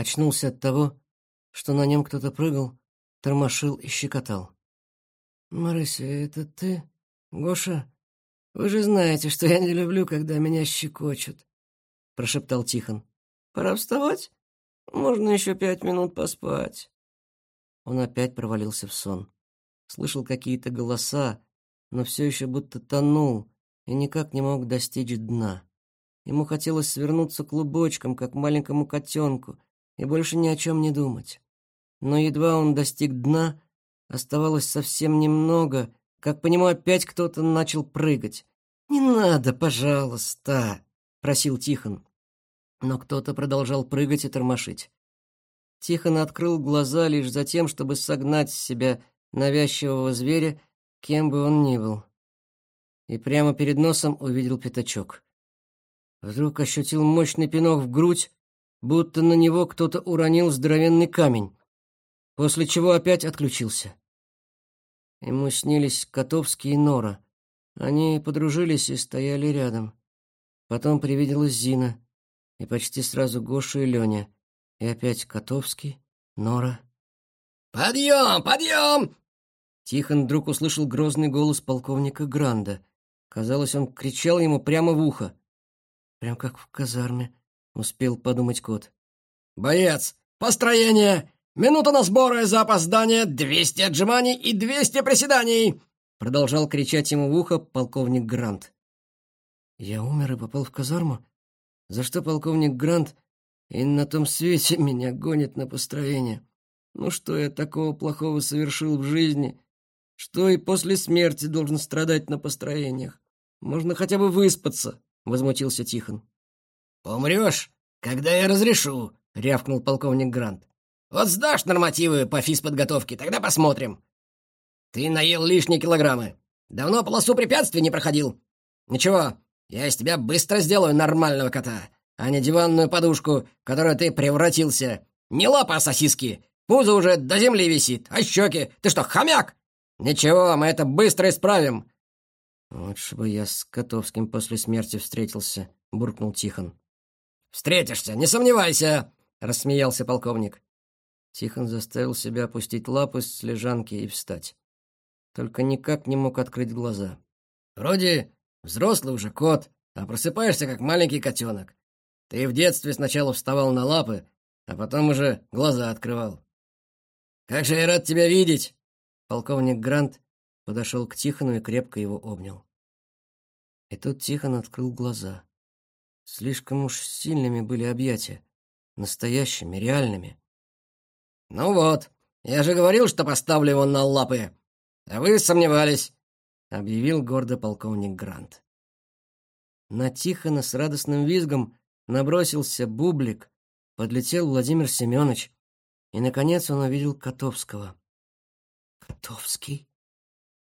Очнулся от того, что на нем кто-то прыгал, тормошил и щекотал. «Марыся, это ты? Гоша? Вы же знаете, что я не люблю, когда меня щекочут», — прошептал Тихон. «Пора вставать? Можно еще пять минут поспать». Он опять провалился в сон. Слышал какие-то голоса, но все еще будто тонул и никак не мог достичь дна. Ему хотелось свернуться клубочком, как маленькому котенку, и больше ни о чем не думать. Но едва он достиг дна, оставалось совсем немного, как по нему опять кто-то начал прыгать. «Не надо, пожалуйста!» — просил Тихон. Но кто-то продолжал прыгать и тормошить. Тихон открыл глаза лишь за тем, чтобы согнать с себя навязчивого зверя, кем бы он ни был. И прямо перед носом увидел пятачок. Вдруг ощутил мощный пинок в грудь, будто на него кто-то уронил здоровенный камень, после чего опять отключился. Ему снились Котовский и Нора. Они подружились и стояли рядом. Потом привиделась Зина, и почти сразу Гоша и Леня, и опять Котовский, Нора. «Подъем! Подъем!» Тихон вдруг услышал грозный голос полковника Гранда. Казалось, он кричал ему прямо в ухо. Прям как в казарме, успел подумать кот. «Боец! Построение! Минута на сборы за опоздание, двести отжиманий и двести приседаний!» Продолжал кричать ему в ухо полковник Грант. «Я умер и попал в казарму? За что полковник Грант и на том свете меня гонит на построение? Ну что я такого плохого совершил в жизни, что и после смерти должен страдать на построениях? Можно хотя бы выспаться!» — возмутился Тихон. «Умрешь, когда я разрешу», — рявкнул полковник Грант. «Вот сдашь нормативы по физподготовке, тогда посмотрим. Ты наел лишние килограммы. Давно полосу препятствий не проходил. Ничего, я из тебя быстро сделаю нормального кота, а не диванную подушку, в которую ты превратился. Не лапа, а сосиски. Пузо уже до земли висит, а щеки... Ты что, хомяк? Ничего, мы это быстро исправим. «Лучше бы я с Котовским после смерти встретился», — буркнул Тихон. «Встретишься, не сомневайся!» — рассмеялся полковник. Тихон заставил себя опустить лапы с лежанки и встать. Только никак не мог открыть глаза. «Вроде взрослый уже кот, а просыпаешься, как маленький котенок. Ты в детстве сначала вставал на лапы, а потом уже глаза открывал. Как же я рад тебя видеть!» Полковник Грант подошел к Тихону и крепко его обнял. И тут Тихон открыл глаза. Слишком уж сильными были объятия, настоящими, реальными. «Ну вот, я же говорил, что поставлю его на лапы, а вы сомневались», — объявил гордо полковник Грант. На Тихона с радостным визгом набросился бублик, подлетел Владимир Семенович, и, наконец, он увидел Котовского. «Котовский?»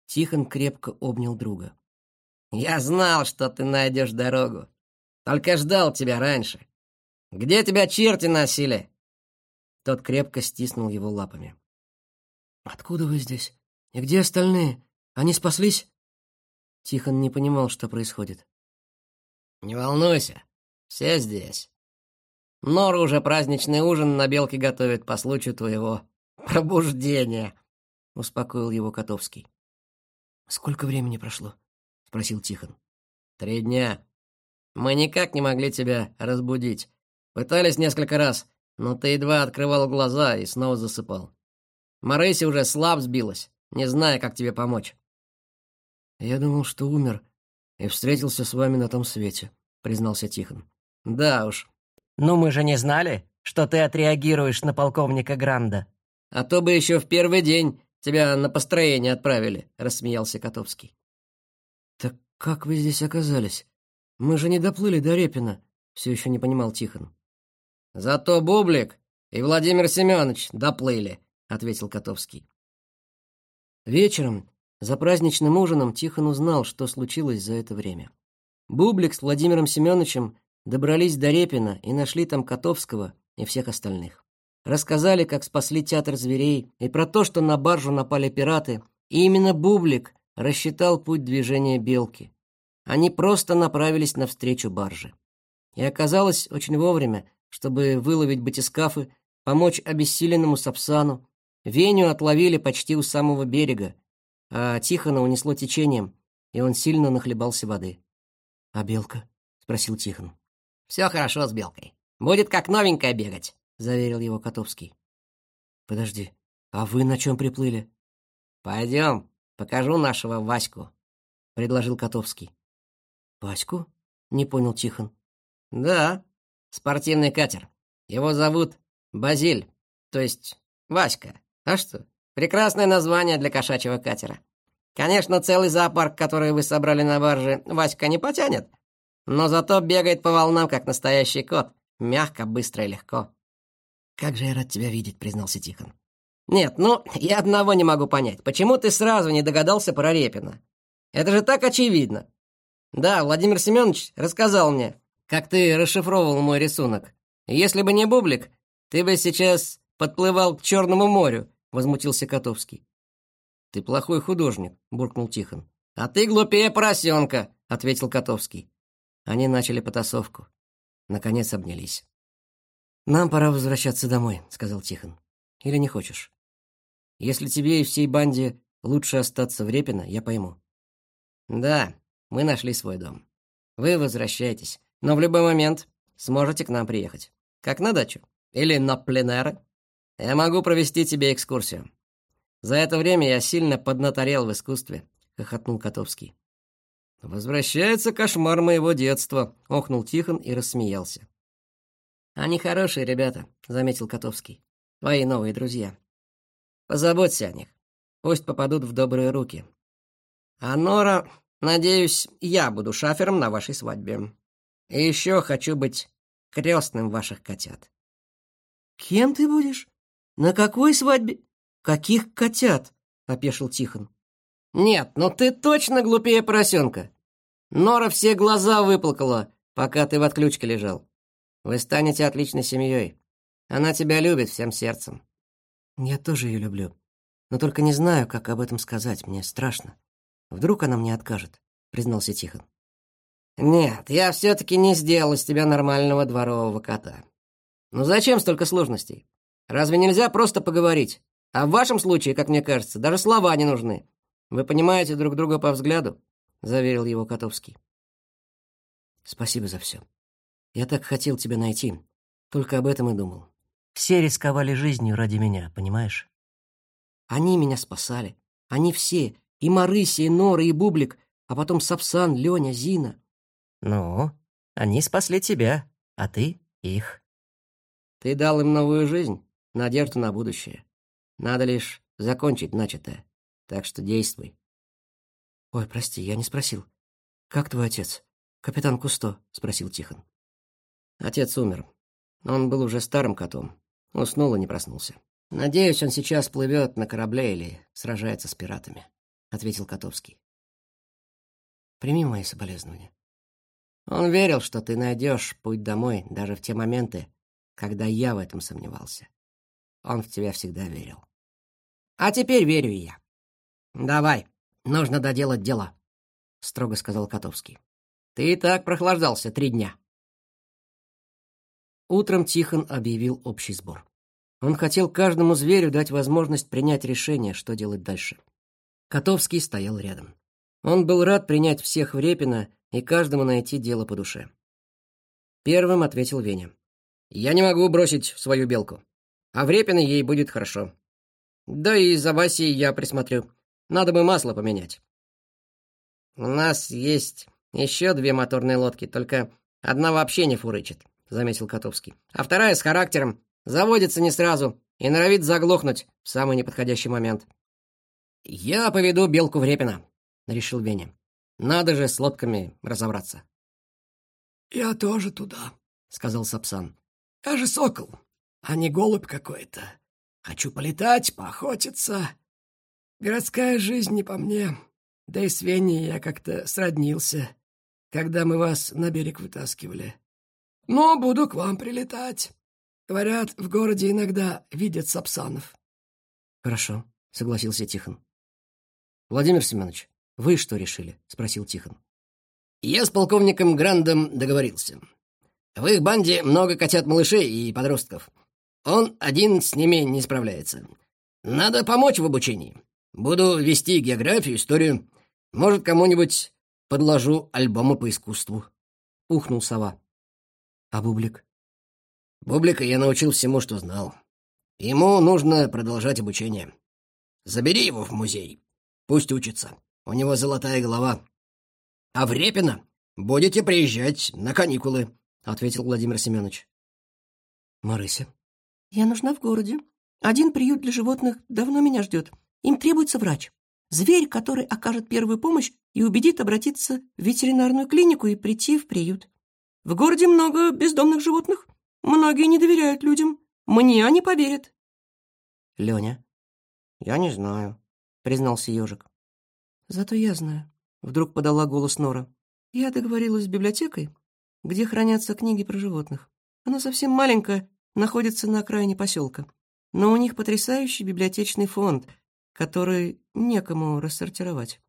Тихон крепко обнял друга. «Я знал, что ты найдешь дорогу. Только ждал тебя раньше. Где тебя черти носили?» Тот крепко стиснул его лапами. «Откуда вы здесь? И где остальные? Они спаслись?» Тихон не понимал, что происходит. «Не волнуйся, все здесь. Нора уже праздничный ужин на белке готовит по случаю твоего пробуждения», — успокоил его Котовский. «Сколько времени прошло?» — спросил Тихон. «Три дня. Мы никак не могли тебя разбудить. Пытались несколько раз, но ты едва открывал глаза и снова засыпал. Марыси уже слаб сбилась, не зная, как тебе помочь». «Я думал, что умер и встретился с вами на том свете», — признался Тихон. «Да уж». «Ну мы же не знали, что ты отреагируешь на полковника Гранда». «А то бы еще в первый день Тебя на построение отправили», — рассмеялся Котовский. «Так как вы здесь оказались? Мы же не доплыли до Репина», — все еще не понимал Тихон. «Зато Бублик и Владимир Семенович доплыли», — ответил Котовский. Вечером, за праздничным ужином, Тихон узнал, что случилось за это время. Бублик с Владимиром Семеновичем добрались до Репина и нашли там Котовского и всех остальных. Рассказали, как спасли театр зверей, и про то, что на баржу напали пираты, и именно Бублик рассчитал путь движения белки. Они просто направились навстречу барже. И оказалось очень вовремя, чтобы выловить батискафы, помочь обессиленному Сапсану. Веню отловили почти у самого берега, а Тихона унесло течением, и он сильно нахлебался воды. «А белка?» — спросил Тихон. «Все хорошо с белкой. Будет как новенькая бегать», — заверил его Котовский. «Подожди, а вы на чем приплыли?» «Пойдем, покажу нашего Ваську», — предложил Котовский. «Ваську?» — не понял Тихон. «Да, спортивный катер. Его зовут Базиль, то есть Васька. А что? Прекрасное название для кошачьего катера. Конечно, целый зоопарк, который вы собрали на барже, Васька не потянет. Но зато бегает по волнам, как настоящий кот. Мягко, быстро и легко. «Как же я рад тебя видеть», — признался Тихон. «Нет, ну, я одного не могу понять. Почему ты сразу не догадался про Репина? Это же так очевидно. Да, Владимир Семенович рассказал мне, как ты расшифровывал мой рисунок. Если бы не Бублик, ты бы сейчас подплывал к Черному морю», — возмутился Котовский. «Ты плохой художник», — буркнул Тихон. «А ты глупее поросенка», — ответил Котовский. Они начали потасовку. Наконец обнялись. «Нам пора возвращаться домой», — сказал Тихон. «Или не хочешь? Если тебе и всей банде лучше остаться в Репино, я пойму». «Да, мы нашли свой дом. Вы возвращаетесь, но в любой момент сможете к нам приехать. Как на дачу. Или на пленэры. Я могу провести тебе экскурсию. За это время я сильно поднаторел в искусстве», — хохотнул Котовский. «Возвращается кошмар моего детства», — охнул Тихон и рассмеялся. «Они хорошие ребята», — заметил Котовский. «Твои новые друзья. Позаботься о них. Пусть попадут в добрые руки. А Нора, надеюсь, я буду шафером на вашей свадьбе. И еще хочу быть крестным ваших котят». «Кем ты будешь? На какой свадьбе?» «Каких котят?» — опешил Тихон. «Нет, но ты точно глупее поросенка. Нора все глаза выплакала, пока ты в отключке лежал. Вы станете отличной семьей. Она тебя любит всем сердцем». «Я тоже ее люблю. Но только не знаю, как об этом сказать. Мне страшно. Вдруг она мне откажет», — признался Тихон. «Нет, я все-таки не сделал из тебя нормального дворового кота. Ну зачем столько сложностей? Разве нельзя просто поговорить? А в вашем случае, как мне кажется, даже слова не нужны. Вы понимаете друг друга по взгляду, заверил его Котовский. Спасибо за все. Я так хотел тебя найти, только об этом и думал. Все рисковали жизнью ради меня, понимаешь? Они меня спасали. Они все, и Марыся, и Нора, и Бублик, а потом Сапсан, Леня, Зина. Ну, они спасли тебя, а ты их. Ты дал им новую жизнь, надежду на будущее. Надо лишь закончить начатое. Так что действуй. Ой, прости, я не спросил. Как твой отец? Капитан Кусто, спросил Тихон. Отец умер. Он был уже старым котом. Уснул и не проснулся. Надеюсь, он сейчас плывет на корабле или сражается с пиратами, ответил Котовский. Прими мои соболезнования. Он верил, что ты найдешь путь домой даже в те моменты, когда я в этом сомневался. Он в тебя всегда верил. А теперь верю и я. Давай, нужно доделать дела, строго сказал Котовский. Ты и так прохлаждался три дня. Утром Тихон объявил общий сбор. Он хотел каждому зверю дать возможность принять решение, что делать дальше. Котовский стоял рядом. Он был рад принять всех в Репино и каждому найти дело по душе. Первым ответил Веня. «Я не могу бросить свою белку. А в Репино ей будет хорошо. Да и за Васей я присмотрю. Надо бы масло поменять. У нас есть еще две моторные лодки, только одна вообще не фурычит, заметил Котовский. А вторая с характером, заводится не сразу и норовит заглохнуть в самый неподходящий момент. Я поведу белку в Репино, решил Веня. Надо же с лодками разобраться. Я тоже туда, сказал Сапсан. Я же сокол а не голубь какой-то. Хочу полетать, поохотиться. Городская жизнь не по мне. Да и с Веней я как-то сроднился, когда мы вас на берег вытаскивали. Но буду к вам прилетать. Говорят, в городе иногда видят сапсанов. Хорошо, согласился Тихон. Владимир Семенович, вы что решили? спросил Тихон. Я с полковником Грандом договорился. В их банде много котят-малышей и подростков. Он один с ними не справляется. Надо помочь в обучении. Буду вести географию, историю. Может, кому-нибудь подложу альбомы по искусству. Ухнул сова. А Бублик? Бублика я научил всему, что знал. Ему нужно продолжать обучение. Забери его в музей. Пусть учится. У него золотая голова. А в Репино будете приезжать на каникулы, — ответил Владимир Семенович. Марыся? Я нужна в городе. Один приют для животных давно меня ждет. Им требуется врач. Зверь, который окажет первую помощь и убедит обратиться в ветеринарную клинику и прийти в приют. В городе много бездомных животных. Многие не доверяют людям. Мне они поверят. Леня? Я не знаю, признался ежик. Зато я знаю. Вдруг подала голос Нора. Я договорилась с библиотекой, где хранятся книги про животных. Она совсем маленькая, находится на окраине поселка. Но у них потрясающий библиотечный фонд, который некому рассортировать.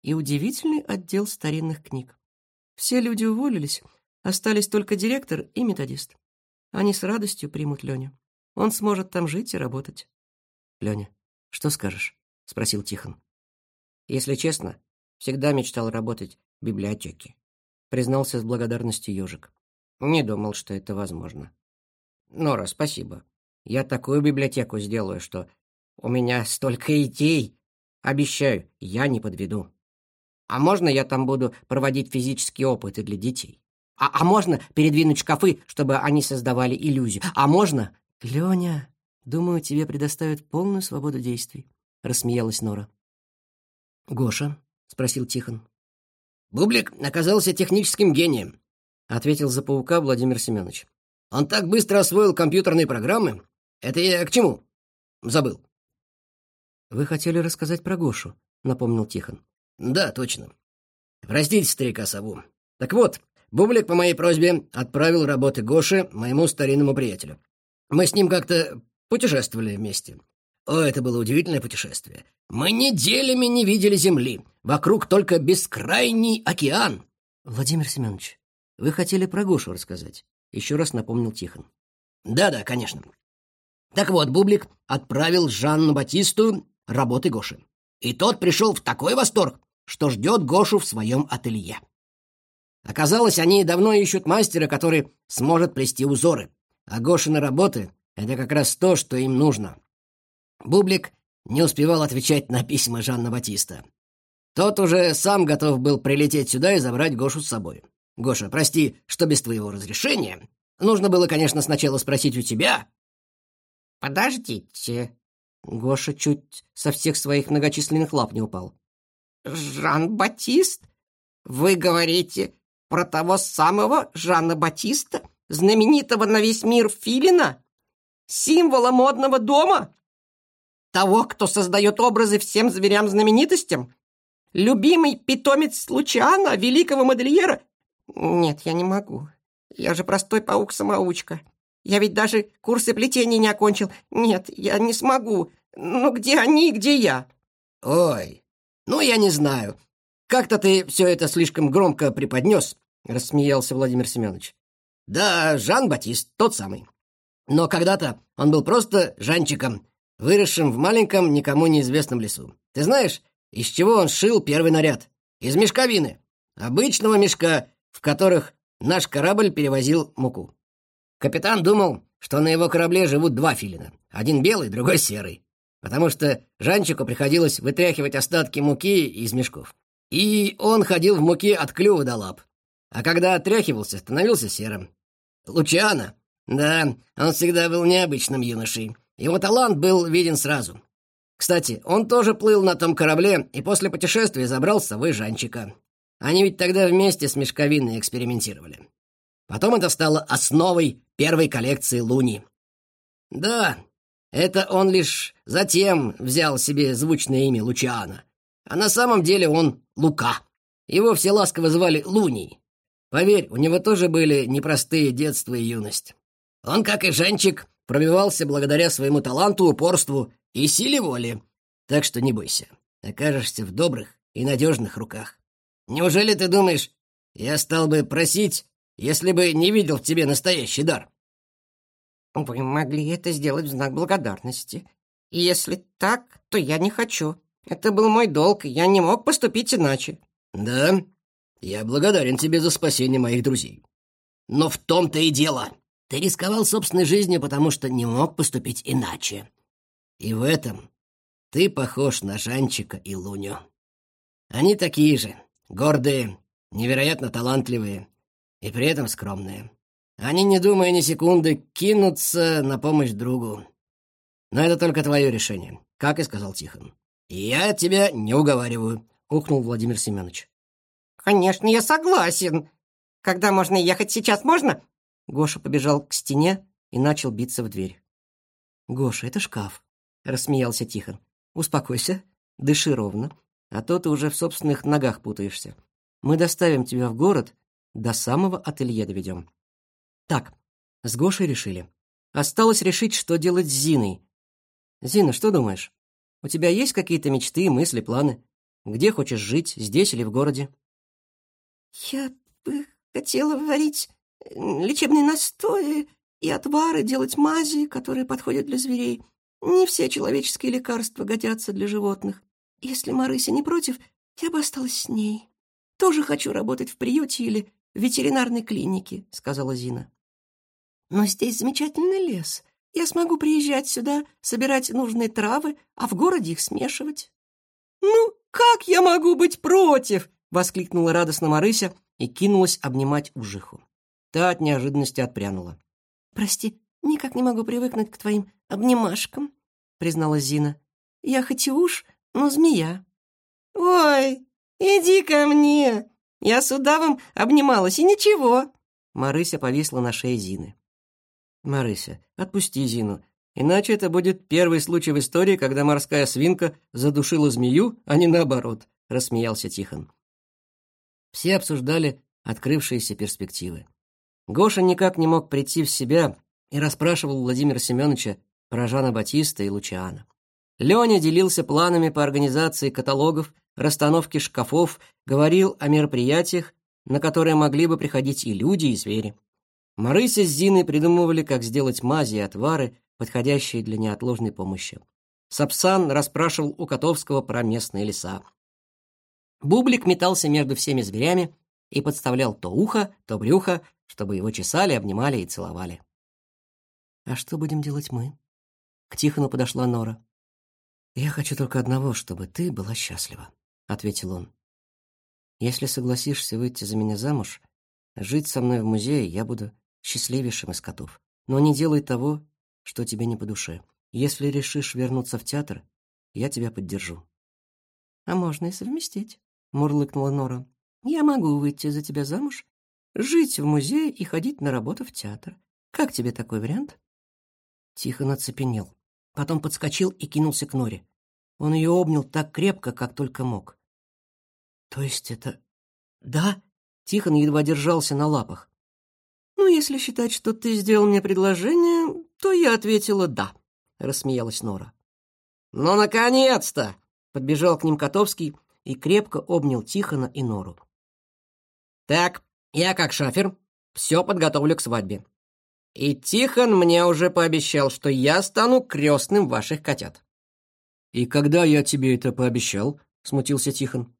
И удивительный отдел старинных книг. Все люди уволились, остались только директор и методист. Они с радостью примут Леню. Он сможет там жить и работать. Леня, что скажешь? Спросил Тихон. Если честно, всегда мечтал работать в библиотеке. Признался с благодарностью ежик. Не думал, что это возможно. Нора, спасибо. Я такую библиотеку сделаю, что у меня столько идей. Обещаю, я не подведу. А можно я там буду проводить физические опыты для детей? А, а можно передвинуть шкафы, чтобы они создавали иллюзию? А можно... Леня, думаю, тебе предоставят полную свободу действий, рассмеялась Нора. Гоша? спросил Тихон. Бублик оказался техническим гением, ответил за паука Владимир Семенович. Он так быстро освоил компьютерные программы. Это я к чему? Забыл. Вы хотели рассказать про Гошу, напомнил Тихон. Да, точно. Простите, старика сову. Так вот, Бублик по моей просьбе отправил работы Гоши моему старинному приятелю. Мы с ним как-то путешествовали вместе. О, это было удивительное путешествие. Мы неделями не видели земли. Вокруг только бескрайний океан. Владимир Семенович, вы хотели про Гошу рассказать? Еще раз напомнил Тихон. Да-да, конечно. Так вот, Бублик отправил Жанну Батисту работы Гоши. И тот пришел в такой восторг, что ждет Гошу в своем ателье. Оказалось, они давно ищут мастера, который сможет плести узоры. А Гошины работы — это как раз то, что им нужно. Бублик не успевал отвечать на письма Жанна Батиста. Тот уже сам готов был прилететь сюда и забрать Гошу с собой. «Гоша, прости, что без твоего разрешения. Нужно было, конечно, сначала спросить у тебя». «Подождите». Гоша чуть со всех своих многочисленных лап не упал. «Жан-Батист? Вы говорите про того самого Жанна Батиста, знаменитого на весь мир Филина? Символа модного дома? Того, кто создает образы всем зверям-знаменитостям? Любимый питомец Лучана, великого модельера? Нет, я не могу. Я же простой паук-самоучка. Я ведь даже курсы плетения не окончил. Нет, я не смогу. Ну где они, где я? Ой, ну я не знаю. Как-то ты все это слишком громко преподнес, рассмеялся Владимир Семенович. Да, Жан-Батист, тот самый. Но когда-то он был просто Жанчиком, выросшим в маленьком, никому неизвестном лесу. Ты знаешь, из чего он шил первый наряд? Из мешковины. Обычного мешка, в которых наш корабль перевозил муку. Капитан думал, что на его корабле живут два филина. Один белый, другой серый. Потому что Жанчику приходилось вытряхивать остатки муки из мешков. И он ходил в муке от клюва до лап. А когда отряхивался, становился серым. Лучано. Да, он всегда был необычным юношей. Его талант был виден сразу. Кстати, он тоже плыл на том корабле и после путешествия забрал с собой Жанчика. Они ведь тогда вместе с мешковиной экспериментировали. Потом это стало основой первой коллекции Луни. Да, это он лишь затем взял себе звучное имя Лучиана. А на самом деле он Лука. Его все ласково звали Луний. Поверь, у него тоже были непростые детство и юность. Он, как и Женчик, пробивался благодаря своему таланту, упорству и силе воли. Так что не бойся, окажешься в добрых и надежных руках. Неужели ты думаешь, я стал бы просить, если бы не видел в тебе настоящий дар?» Вы могли это сделать в знак благодарности. И если так, то я не хочу. Это был мой долг, и я не мог поступить иначе. Да, я благодарен тебе за спасение моих друзей. Но в том-то и дело. Ты рисковал собственной жизнью, потому что не мог поступить иначе. И в этом ты похож на Жанчика и Луню. Они такие же, гордые, невероятно талантливые и при этом скромные. Они, не думая ни секунды, кинутся на помощь другу. Но это только твое решение, как и сказал Тихон. «Я тебя не уговариваю», — ухнул Владимир Семенович. «Конечно, я согласен. Когда можно ехать, сейчас можно?» Гоша побежал к стене и начал биться в дверь. «Гоша, это шкаф», — рассмеялся Тихон. «Успокойся, дыши ровно, а то ты уже в собственных ногах путаешься. Мы доставим тебя в город, до самого ателье доведем». Так, с Гошей решили. Осталось решить, что делать с Зиной. Зина, что думаешь? У тебя есть какие-то мечты, мысли, планы? Где хочешь жить, здесь или в городе? Я бы хотела варить лечебные настои и отвары, делать мази, которые подходят для зверей. Не все человеческие лекарства годятся для животных. Если Марыся не против, я бы осталась с ней. Тоже хочу работать в приюте или в ветеринарной клинике, сказала Зина. Но здесь замечательный лес. Я смогу приезжать сюда, собирать нужные травы, а в городе их смешивать. «Ну, как я могу быть против?» — воскликнула радостно Марыся и кинулась обнимать Ужиху. Та от неожиданности отпрянула. «Прости, никак не могу привыкнуть к твоим обнимашкам», — призналась Зина. «Я хоть и уж, но змея». «Ой, иди ко мне! Я с удавом обнималась, и ничего!» Марыся повисла на шее Зины. «Марыся, отпусти Зину, иначе это будет первый случай в истории, когда морская свинка задушила змею, а не наоборот», — рассмеялся Тихон. Все обсуждали открывшиеся перспективы. Гоша никак не мог прийти в себя и расспрашивал Владимира Семеновича про Жана Батиста и Лучиана. Леня делился планами по организации каталогов, расстановке шкафов, говорил о мероприятиях, на которые могли бы приходить и люди, и звери. Марыся с Зиной придумывали, как сделать мази и отвары, подходящие для неотложной помощи. Сапсан расспрашивал у Котовского про местные леса. Бублик метался между всеми зверями и подставлял то ухо, то брюхо, чтобы его чесали, обнимали и целовали. «А что будем делать мы?» К Тихону подошла Нора. «Я хочу только одного, чтобы ты была счастлива», — ответил он. «Если согласишься выйти за меня замуж, жить со мной в музее, я буду счастливейшим из котов. Но не делай того, что тебе не по душе. Если решишь вернуться в театр, я тебя поддержу». «А можно и совместить», — мурлыкнула Нора. «Я могу выйти за тебя замуж, жить в музее и ходить на работу в театр. Как тебе такой вариант?» Тихо нацепенел. Потом подскочил и кинулся к Норе. Он ее обнял так крепко, как только мог. «То есть это...» «Да?» Тихон едва держался на лапах. «Ну, если считать, что ты сделал мне предложение, то я ответила «да», — рассмеялась Нора. «Ну, наконец-то!» — подбежал к ним Котовский и крепко обнял Тихона и Нору. «Так, я как шафер все подготовлю к свадьбе. И Тихон мне уже пообещал, что я стану крестным ваших котят». «И когда я тебе это пообещал?» — смутился Тихон.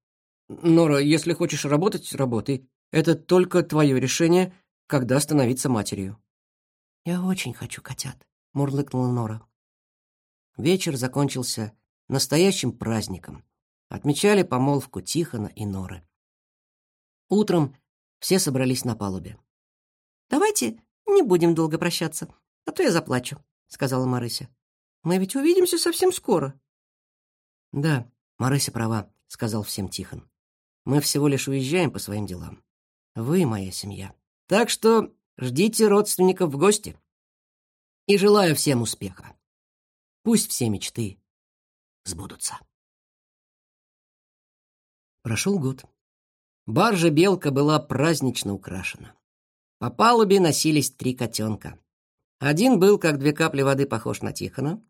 «Нора, если хочешь работать, работай. Это только твое решение, когда становиться матерью». «Я очень хочу котят», — мурлыкнула Нора. Вечер закончился настоящим праздником. Отмечали помолвку Тихона и Норы. Утром все собрались на палубе. «Давайте не будем долго прощаться, а то я заплачу», — сказала Марыся. «Мы ведь увидимся совсем скоро». «Да, Марыся права», — сказал всем Тихон. «Мы всего лишь уезжаем по своим делам. Вы моя семья. Так что ждите родственников в гости. И желаю всем успеха. Пусть все мечты сбудутся. Прошел год. Баржа «Белка» была празднично украшена. По палубе носились три котенка. Один был, как две капли воды, похож на Тихона,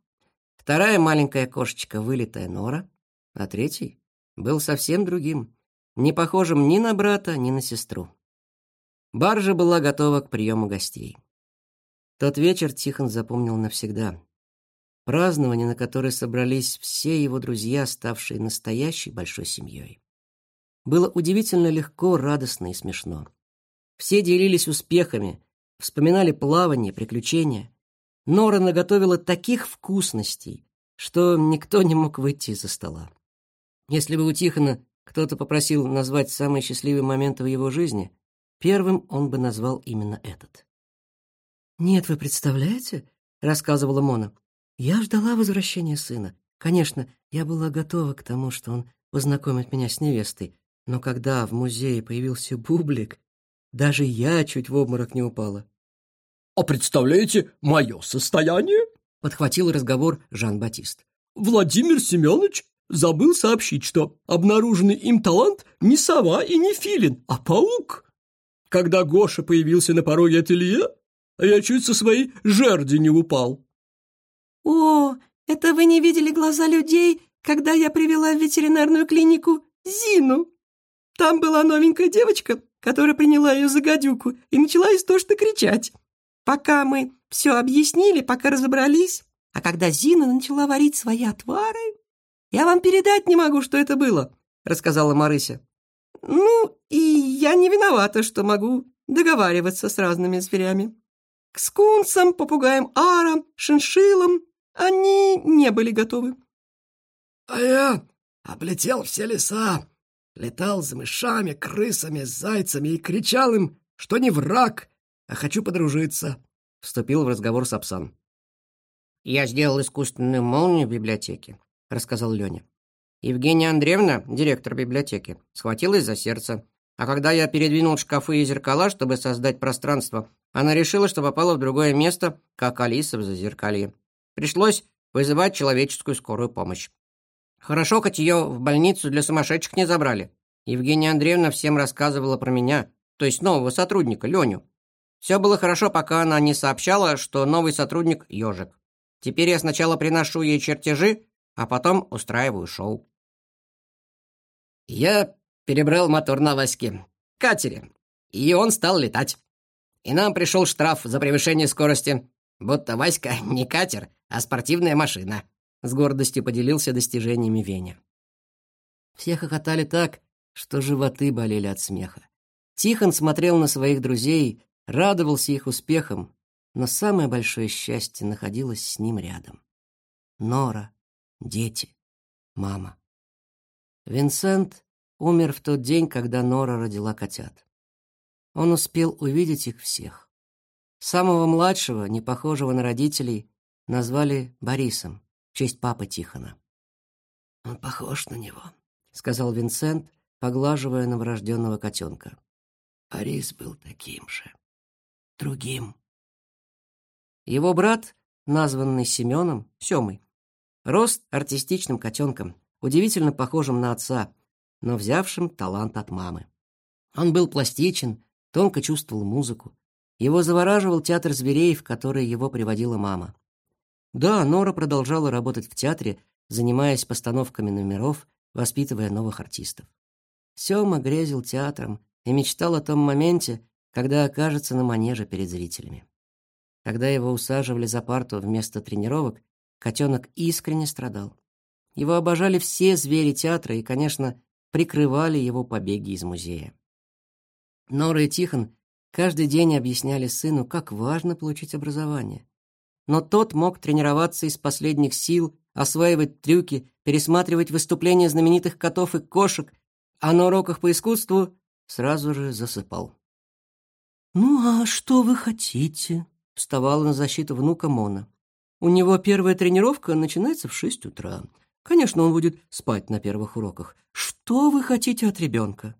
вторая маленькая кошечка, вылитая Нора, а третий был совсем другим, не похожим ни на брата, ни на сестру. Баржа была готова к приему гостей. Тот вечер Тихон запомнил навсегда. Празднование, на которое собрались все его друзья, ставшие настоящей большой семьей. Было удивительно легко, радостно и смешно. Все делились успехами, вспоминали плавание, приключения. Нора наготовила таких вкусностей, что никто не мог выйти из-за стола. Если бы у Тихона кто-то попросил назвать самые счастливые моменты в его жизни, первым он бы назвал именно этот. «Нет, вы представляете?» — рассказывала Мона. «Я ждала возвращения сына. Конечно, я была готова к тому, что он познакомит меня с невестой, но когда в музее появился бублик, даже я чуть в обморок не упала. «А представляете мое состояние?» — подхватил разговор Жан-Батист. «Владимир Семенович забыл сообщить, что обнаруженный им талант не сова и не филин, а паук. Когда Гоша появился на пороге ателье, я чуть со своей жерди не упал». «О, это вы не видели глаза людей, когда я привела в ветеринарную клинику Зину? Там была новенькая девочка, которая приняла ее за гадюку и начала истошно кричать. Пока мы все объяснили, пока разобрались, а когда Зина начала варить свои отвары, я вам передать не могу, что это было, рассказала Марыся. Ну, и я не виновата, что могу договариваться с разными зверями. К скунсам, попугаям арам, шиншилам они не были готовы. А я облетел все леса, летал за мышами, крысами, зайцами и кричал им, что не враг, а хочу подружиться», — вступил в разговор Сапсан. «Я сделал искусственную молнию в библиотеке», — рассказал Леня. Евгения Андреевна, директор библиотеки, схватилась за сердце. А когда я передвинул шкафы и зеркала, чтобы создать пространство, она решила, что попала в другое место, как Алиса в зазеркалье. Пришлось вызывать человеческую скорую помощь. Хорошо, хоть ее в больницу для сумасшедших не забрали. Евгения Андреевна всем рассказывала про меня, то есть нового сотрудника, Леню. Все было хорошо, пока она не сообщала, что новый сотрудник – ежик. Теперь я сначала приношу ей чертежи, а потом устраиваю шоу. Я перебрал мотор на Ваське, катере, и он стал летать. И нам пришел штраф за превышение скорости, будто Васька не катер, а спортивная машина. С гордостью поделился достижениями Веня. Все хохотали так, что животы болели от смеха. Тихон смотрел на своих друзей, радовался их успехам, но самое большое счастье находилось с ним рядом. Нора, дети, мама. Винсент умер в тот день, когда Нора родила котят. Он успел увидеть их всех. Самого младшего, не похожего на родителей, назвали Борисом, в честь папы Тихона. «Он похож на него», — сказал Винсент, поглаживая новорожденного котенка. Борис был таким же, другим. Его брат, названный Семеном, Семой, рос артистичным котенком, удивительно похожим на отца, но взявшим талант от мамы. Он был пластичен, тонко чувствовал музыку. Его завораживал театр зверей, в который его приводила мама. Да, Нора продолжала работать в театре, занимаясь постановками номеров, воспитывая новых артистов. Сёма грезил театром и мечтал о том моменте, когда окажется на манеже перед зрителями. Когда его усаживали за парту вместо тренировок, котенок искренне страдал. Его обожали все звери театра и, конечно, прикрывали его побеги из музея. Нора и Тихон каждый день объясняли сыну, как важно получить образование но тот мог тренироваться из последних сил, осваивать трюки, пересматривать выступления знаменитых котов и кошек, а на уроках по искусству сразу же засыпал. «Ну а что вы хотите?» — вставала на защиту внука Мона. «У него первая тренировка начинается в шесть утра. Конечно, он будет спать на первых уроках. Что вы хотите от ребенка?»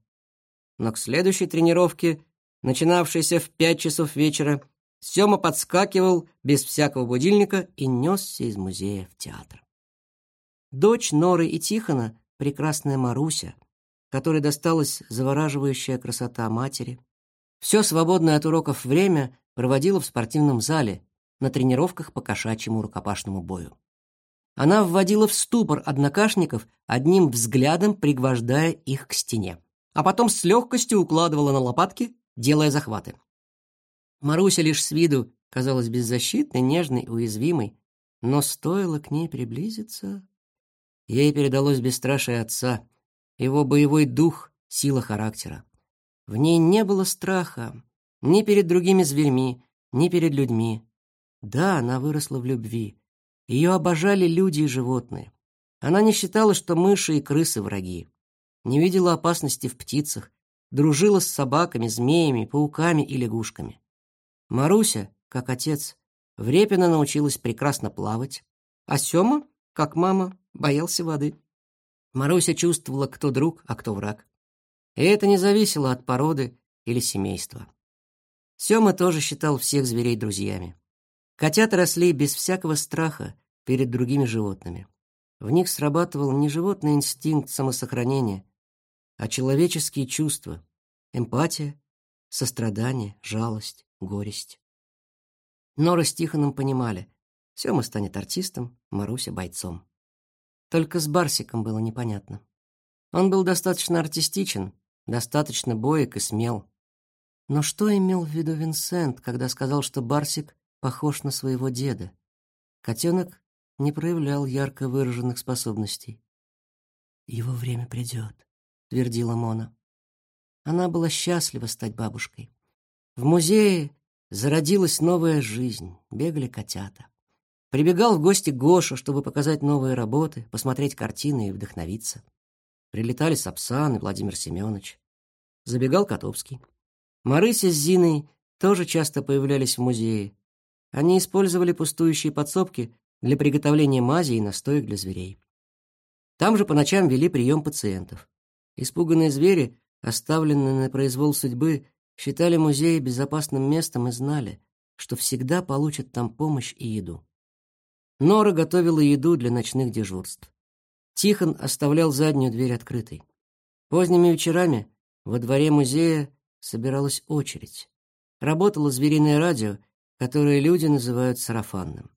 Но к следующей тренировке, начинавшейся в пять часов вечера, Сёма подскакивал без всякого будильника и несся из музея в театр. Дочь Норы и Тихона, прекрасная Маруся, которой досталась завораживающая красота матери, все свободное от уроков время проводила в спортивном зале на тренировках по кошачьему рукопашному бою. Она вводила в ступор однокашников, одним взглядом пригвождая их к стене, а потом с легкостью укладывала на лопатки, делая захваты. Маруся лишь с виду казалась беззащитной, нежной, уязвимой, но стоило к ней приблизиться... Ей передалось бесстрашие отца, его боевой дух, сила характера. В ней не было страха ни перед другими зверьми, ни перед людьми. Да, она выросла в любви. Ее обожали люди и животные. Она не считала, что мыши и крысы враги. Не видела опасности в птицах, дружила с собаками, змеями, пауками и лягушками. Маруся, как отец, в Репино научилась прекрасно плавать, а Сёма, как мама, боялся воды. Маруся чувствовала, кто друг, а кто враг. И это не зависело от породы или семейства. Сёма тоже считал всех зверей друзьями. Котята росли без всякого страха перед другими животными. В них срабатывал не животный инстинкт самосохранения, а человеческие чувства, эмпатия, сострадание, жалость, горесть. Нора с Тихоном понимали, Сёма станет артистом, Маруся — бойцом. Только с Барсиком было непонятно. Он был достаточно артистичен, достаточно боек и смел. Но что имел в виду Винсент, когда сказал, что Барсик похож на своего деда? Котенок не проявлял ярко выраженных способностей. «Его время придет», — твердила Мона. Она была счастлива стать бабушкой. В музее зародилась новая жизнь, бегали котята. Прибегал в гости Гоша, чтобы показать новые работы, посмотреть картины и вдохновиться. Прилетали Сапсан и Владимир Семенович. Забегал Котовский. Марыся с Зиной тоже часто появлялись в музее. Они использовали пустующие подсобки для приготовления мази и настоек для зверей. Там же по ночам вели прием пациентов. Испуганные звери, оставленные на произвол судьбы, считали музей безопасным местом и знали, что всегда получат там помощь и еду. Нора готовила еду для ночных дежурств. Тихон оставлял заднюю дверь открытой. Поздними вечерами во дворе музея собиралась очередь. Работало звериное радио, которое люди называют сарафанным.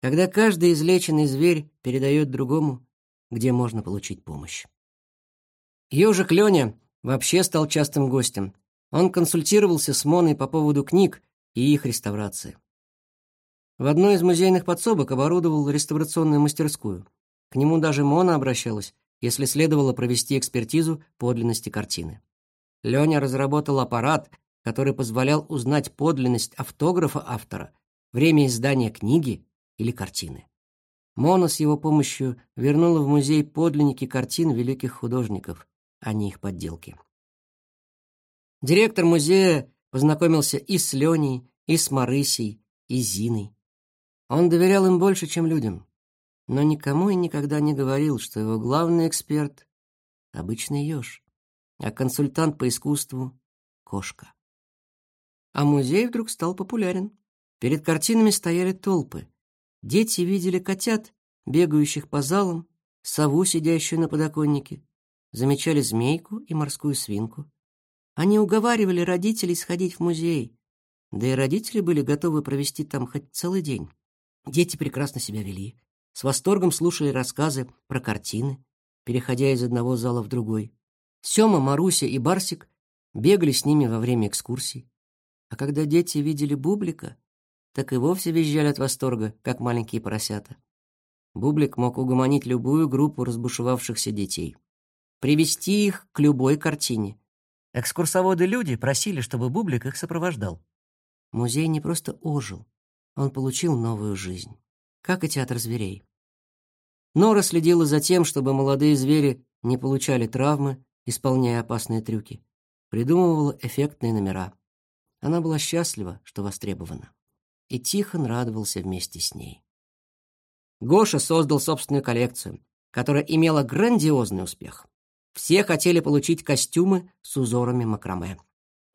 Когда каждый излеченный зверь передает другому, где можно получить помощь. Ёжик Лёня вообще стал частым гостем. Он консультировался с Моной по поводу книг и их реставрации. В одной из музейных подсобок оборудовал реставрационную мастерскую. К нему даже Мона обращалась, если следовало провести экспертизу подлинности картины. Лёня разработал аппарат, который позволял узнать подлинность автографа автора, время издания книги или картины. Мона с его помощью вернула в музей подлинники картин великих художников, а не их подделки. Директор музея познакомился и с Леней, и с Марысей, и Зиной. Он доверял им больше, чем людям, но никому и никогда не говорил, что его главный эксперт — обычный еж, а консультант по искусству — кошка. А музей вдруг стал популярен. Перед картинами стояли толпы. Дети видели котят, бегающих по залам, сову, сидящую на подоконнике, замечали змейку и морскую свинку. Они уговаривали родителей сходить в музей, да и родители были готовы провести там хоть целый день. Дети прекрасно себя вели, с восторгом слушали рассказы про картины, переходя из одного зала в другой. Сёма, Маруся и Барсик бегали с ними во время экскурсий. А когда дети видели Бублика, так и вовсе визжали от восторга, как маленькие поросята. Бублик мог угомонить любую группу разбушевавшихся детей привести их к любой картине. Экскурсоводы-люди просили, чтобы Бублик их сопровождал. Музей не просто ожил, он получил новую жизнь, как и театр зверей. Нора следила за тем, чтобы молодые звери не получали травмы, исполняя опасные трюки. Придумывала эффектные номера. Она была счастлива, что востребована. И Тихон радовался вместе с ней. Гоша создал собственную коллекцию, которая имела грандиозный успех. Все хотели получить костюмы с узорами макраме.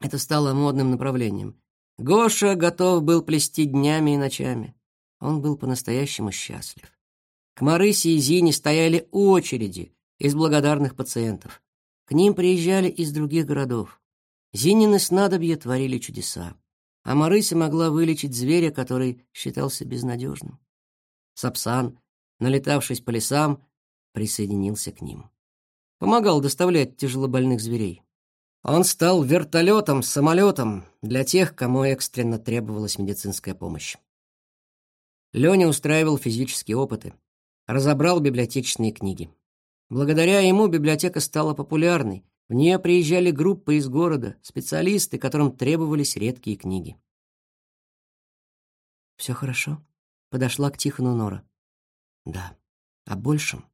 Это стало модным направлением. Гоша готов был плести днями и ночами. Он был по-настоящему счастлив. К Марысе и Зине стояли очереди из благодарных пациентов. К ним приезжали из других городов. Зинины снадобья творили чудеса. А Марыся могла вылечить зверя, который считался безнадежным. Сапсан, налетавшись по лесам, присоединился к ним помогал доставлять тяжелобольных зверей. Он стал вертолетом, самолетом для тех, кому экстренно требовалась медицинская помощь. Леня устраивал физические опыты, разобрал библиотечные книги. Благодаря ему библиотека стала популярной, в нее приезжали группы из города, специалисты, которым требовались редкие книги. «Все хорошо?» — подошла к Тихону Нора. «Да, о большем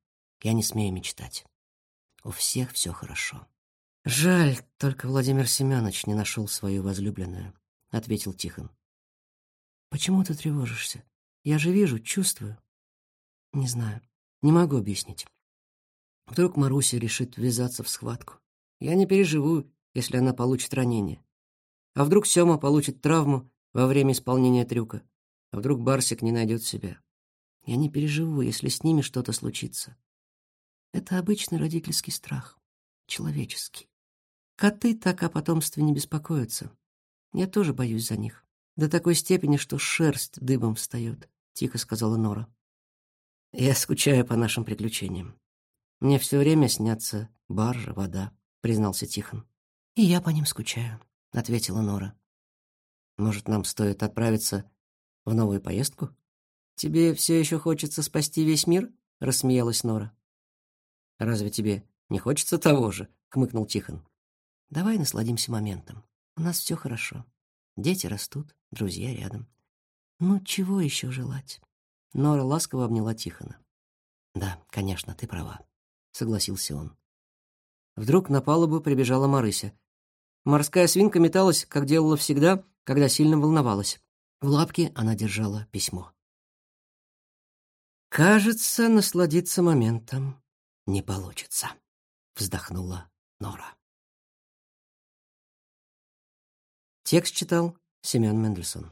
я не смею мечтать. У всех все хорошо». «Жаль, только Владимир Семенович не нашел свою возлюбленную», — ответил Тихон. «Почему ты тревожишься? Я же вижу, чувствую». «Не знаю, не могу объяснить. Вдруг Маруся решит ввязаться в схватку. Я не переживу, если она получит ранение. А вдруг Сёма получит травму во время исполнения трюка? А вдруг Барсик не найдет себя? Я не переживу, если с ними что-то случится. Это обычный родительский страх. Человеческий. Коты так о потомстве не беспокоятся. Я тоже боюсь за них. До такой степени, что шерсть дыбом встает, — тихо сказала Нора. Я скучаю по нашим приключениям. Мне все время снятся баржа, вода. — признался Тихон. «И я по ним скучаю», — ответила Нора. «Может, нам стоит отправиться в новую поездку? Тебе все еще хочется спасти весь мир?» — рассмеялась Нора. «Разве тебе не хочется того же?» — хмыкнул Тихон. «Давай насладимся моментом. У нас все хорошо. Дети растут, друзья рядом. Ну, чего еще желать?» Нора ласково обняла Тихона. «Да, конечно, ты права», — согласился он. Вдруг на палубу прибежала Марыся. Морская свинка металась, как делала всегда, когда сильно волновалась. В лапке она держала письмо. «Кажется, насладиться моментом не получится», — вздохнула Нора. Текст читал Семен Мендельсон.